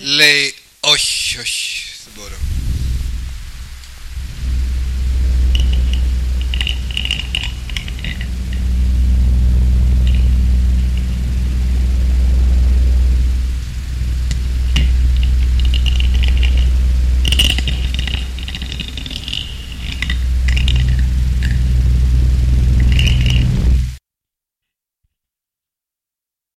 Le